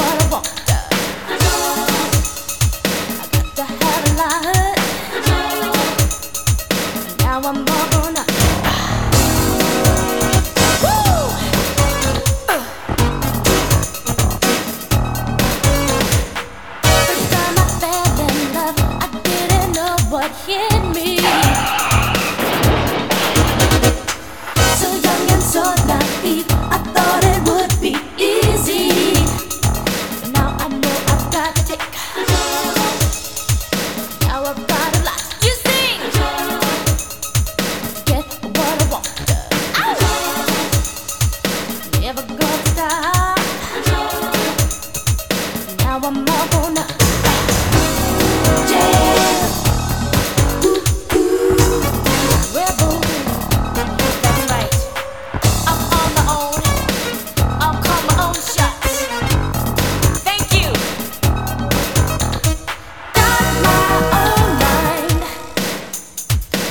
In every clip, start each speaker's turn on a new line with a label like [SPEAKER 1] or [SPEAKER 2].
[SPEAKER 1] what I want.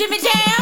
[SPEAKER 1] Jimmy Jam.